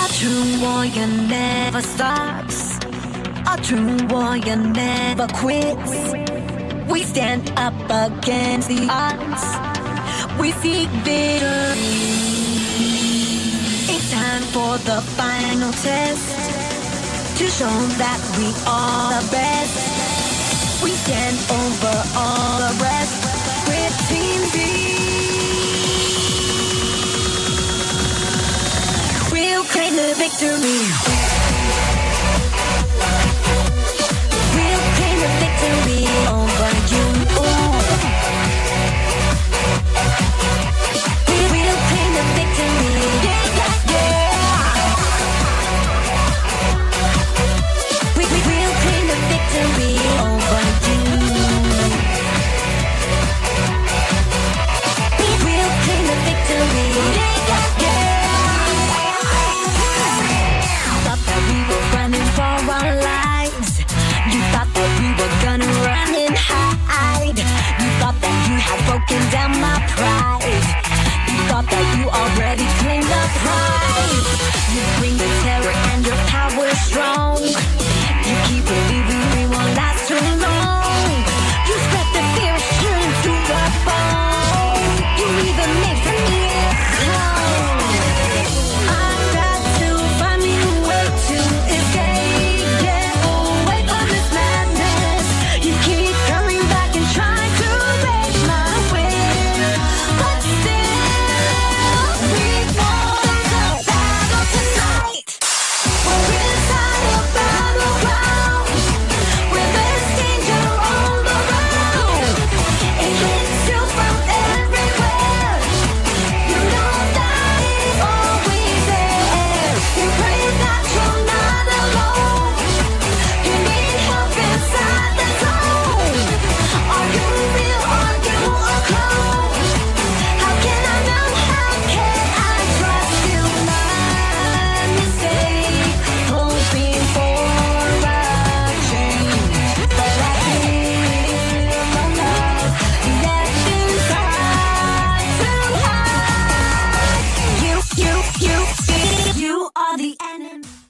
A true warrior never stops. A true warrior never quits. We stand up against the odds. We seek victory. It's time for the final test to show that we are the best. We stand over all the rest victory. Bring the terror and your power strong.